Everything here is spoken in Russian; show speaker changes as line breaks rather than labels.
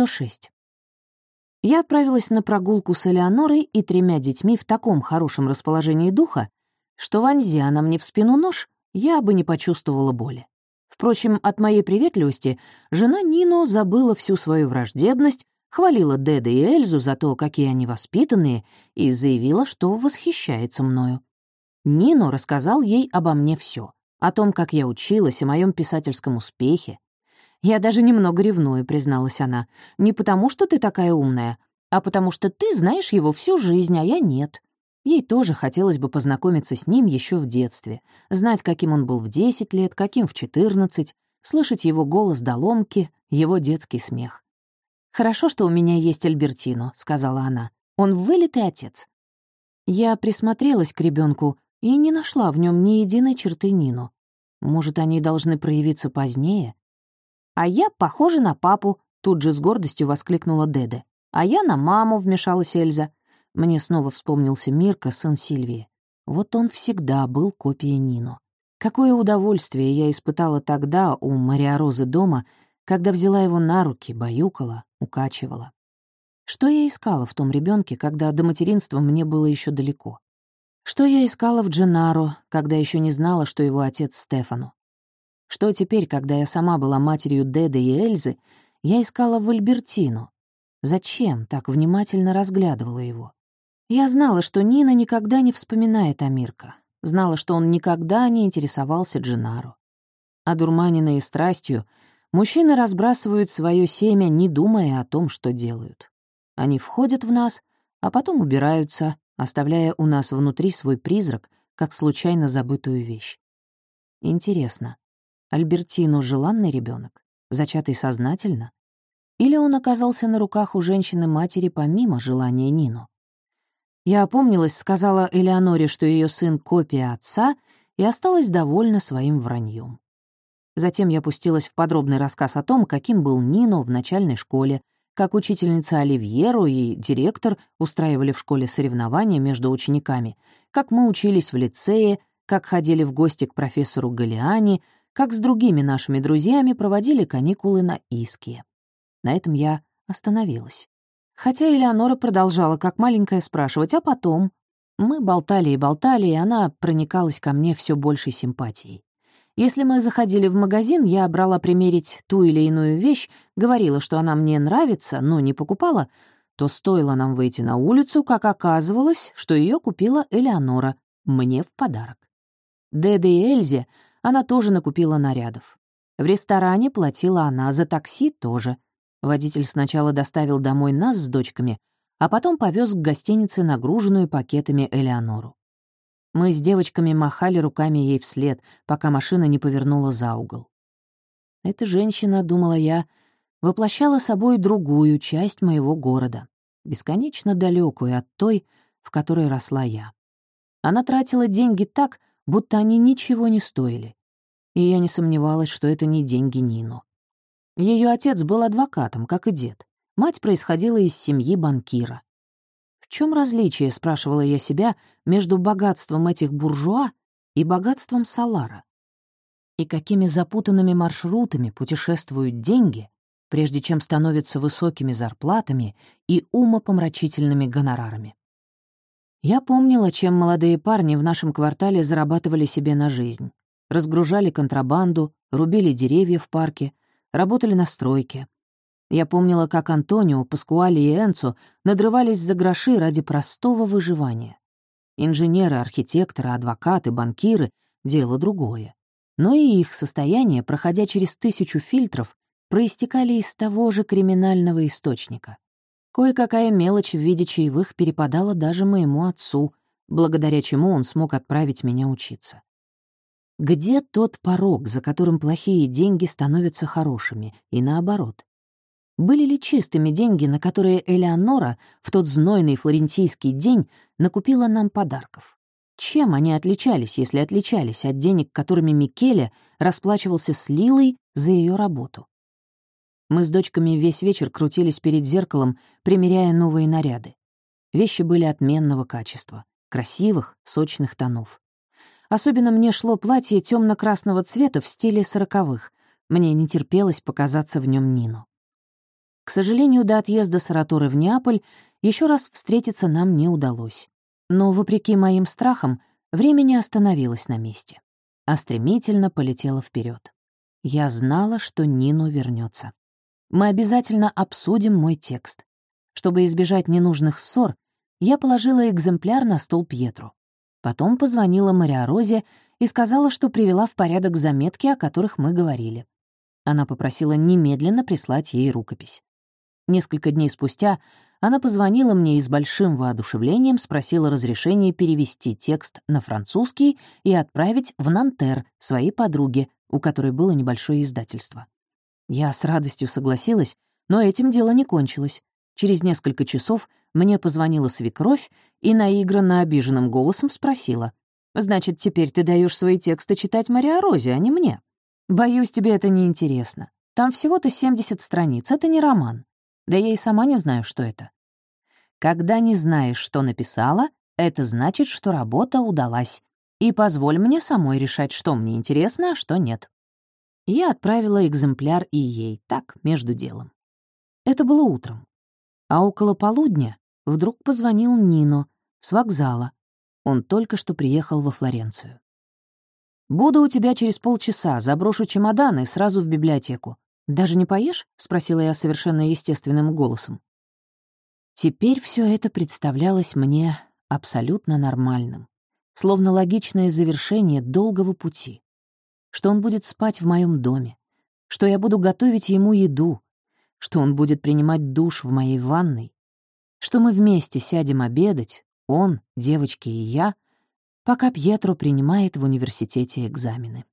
106. Я отправилась на прогулку с Элеонорой и тремя детьми в таком хорошем расположении духа, что вонзи она мне в спину нож, я бы не почувствовала боли. Впрочем, от моей приветливости жена Нино забыла всю свою враждебность, хвалила Деда и Эльзу за то, какие они воспитанные, и заявила, что восхищается мною. Нино рассказал ей обо мне все, о том, как я училась, о моем писательском успехе. «Я даже немного ревную», — призналась она. «Не потому, что ты такая умная, а потому что ты знаешь его всю жизнь, а я нет». Ей тоже хотелось бы познакомиться с ним еще в детстве, знать, каким он был в 10 лет, каким в 14, слышать его голос до ломки, его детский смех. «Хорошо, что у меня есть Альбертино», — сказала она. «Он вылитый отец». Я присмотрелась к ребенку и не нашла в нем ни единой черты Нину. Может, они должны проявиться позднее? «А я похожа на папу», — тут же с гордостью воскликнула Деде. «А я на маму», — вмешалась Эльза. Мне снова вспомнился Мирка, сын Сильвии. Вот он всегда был копией Нино. Какое удовольствие я испытала тогда у Мариорозы дома, когда взяла его на руки, баюкала, укачивала. Что я искала в том ребенке, когда до материнства мне было еще далеко? Что я искала в Дженаро, когда еще не знала, что его отец Стефану? Что теперь, когда я сама была матерью Деды и Эльзы, я искала в Альбертину? Зачем так внимательно разглядывала его? Я знала, что Нина никогда не вспоминает о Мирка, знала, что он никогда не интересовался Дженаро. Одурманенные страстью, мужчины разбрасывают свое семя, не думая о том, что делают. Они входят в нас, а потом убираются, оставляя у нас внутри свой призрак, как случайно забытую вещь. Интересно, Альбертино — желанный ребенок, зачатый сознательно? Или он оказался на руках у женщины-матери помимо желания Нину? Я опомнилась, сказала Элеоноре, что ее сын — копия отца, и осталась довольна своим враньем. Затем я пустилась в подробный рассказ о том, каким был Нино в начальной школе, как учительница Оливьеру и директор устраивали в школе соревнования между учениками, как мы учились в лицее, как ходили в гости к профессору Галиани, как с другими нашими друзьями проводили каникулы на Иске. На этом я остановилась. Хотя Элеонора продолжала, как маленькая, спрашивать, а потом... Мы болтали и болтали, и она проникалась ко мне все большей симпатией. Если мы заходили в магазин, я брала примерить ту или иную вещь, говорила, что она мне нравится, но не покупала, то стоило нам выйти на улицу, как оказывалось, что ее купила Элеонора, мне в подарок. Деде и Эльзе она тоже накупила нарядов. В ресторане платила она, за такси тоже. Водитель сначала доставил домой нас с дочками, а потом повез к гостинице нагруженную пакетами Элеонору. Мы с девочками махали руками ей вслед, пока машина не повернула за угол. Эта женщина, думала я, воплощала собой другую часть моего города, бесконечно далекую от той, в которой росла я. Она тратила деньги так, будто они ничего не стоили. И я не сомневалась, что это не деньги Нину. Ее отец был адвокатом, как и дед. Мать происходила из семьи банкира чем различие, спрашивала я себя, между богатством этих буржуа и богатством Салара? И какими запутанными маршрутами путешествуют деньги, прежде чем становятся высокими зарплатами и умопомрачительными гонорарами? Я помнила, чем молодые парни в нашем квартале зарабатывали себе на жизнь. Разгружали контрабанду, рубили деревья в парке, работали на стройке, я помнила, как Антонио, Паскуали и Энцо надрывались за гроши ради простого выживания. Инженеры, архитекторы, адвокаты, банкиры — дело другое. Но и их состояние, проходя через тысячу фильтров, проистекали из того же криминального источника. Кое-какая мелочь в виде чаевых перепадала даже моему отцу, благодаря чему он смог отправить меня учиться. Где тот порог, за которым плохие деньги становятся хорошими, и наоборот? Были ли чистыми деньги, на которые Элеонора в тот знойный флорентийский день накупила нам подарков? Чем они отличались, если отличались от денег, которыми Микеле расплачивался с Лилой за ее работу? Мы с дочками весь вечер крутились перед зеркалом, примеряя новые наряды. Вещи были отменного качества, красивых, сочных тонов. Особенно мне шло платье темно красного цвета в стиле сороковых. Мне не терпелось показаться в нем Нину. К сожалению, до отъезда Сараторы в Неаполь еще раз встретиться нам не удалось. Но, вопреки моим страхам, время не остановилось на месте, а стремительно полетело вперед. Я знала, что Нину вернется. Мы обязательно обсудим мой текст. Чтобы избежать ненужных ссор, я положила экземпляр на стол Пьетру. Потом позвонила Мариорозе и сказала, что привела в порядок заметки, о которых мы говорили. Она попросила немедленно прислать ей рукопись. Несколько дней спустя она позвонила мне и с большим воодушевлением спросила разрешения перевести текст на французский и отправить в Нантер своей подруге, у которой было небольшое издательство. Я с радостью согласилась, но этим дело не кончилось. Через несколько часов мне позвонила свекровь и наигранно обиженным голосом спросила. «Значит, теперь ты даешь свои тексты читать Мария Розе, а не мне? Боюсь, тебе это не интересно. Там всего-то 70 страниц, это не роман. Да я и сама не знаю, что это. Когда не знаешь, что написала, это значит, что работа удалась. И позволь мне самой решать, что мне интересно, а что нет. Я отправила экземпляр и ей, так, между делом. Это было утром. А около полудня вдруг позвонил Нино с вокзала. Он только что приехал во Флоренцию. «Буду у тебя через полчаса, заброшу чемоданы сразу в библиотеку. «Даже не поешь?» — спросила я совершенно естественным голосом. Теперь все это представлялось мне абсолютно нормальным, словно логичное завершение долгого пути. Что он будет спать в моем доме, что я буду готовить ему еду, что он будет принимать душ в моей ванной, что мы вместе сядем обедать, он, девочки и я, пока Пьетро принимает в университете экзамены.